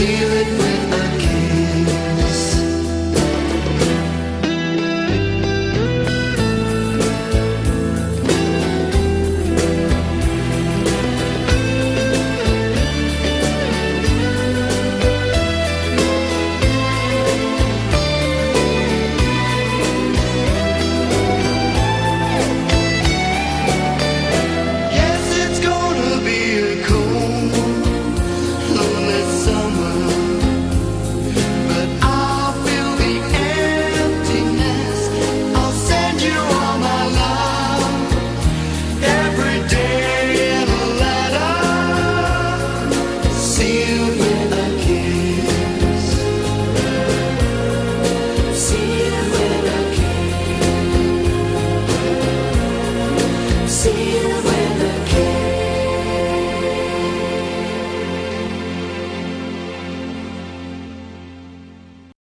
seal it with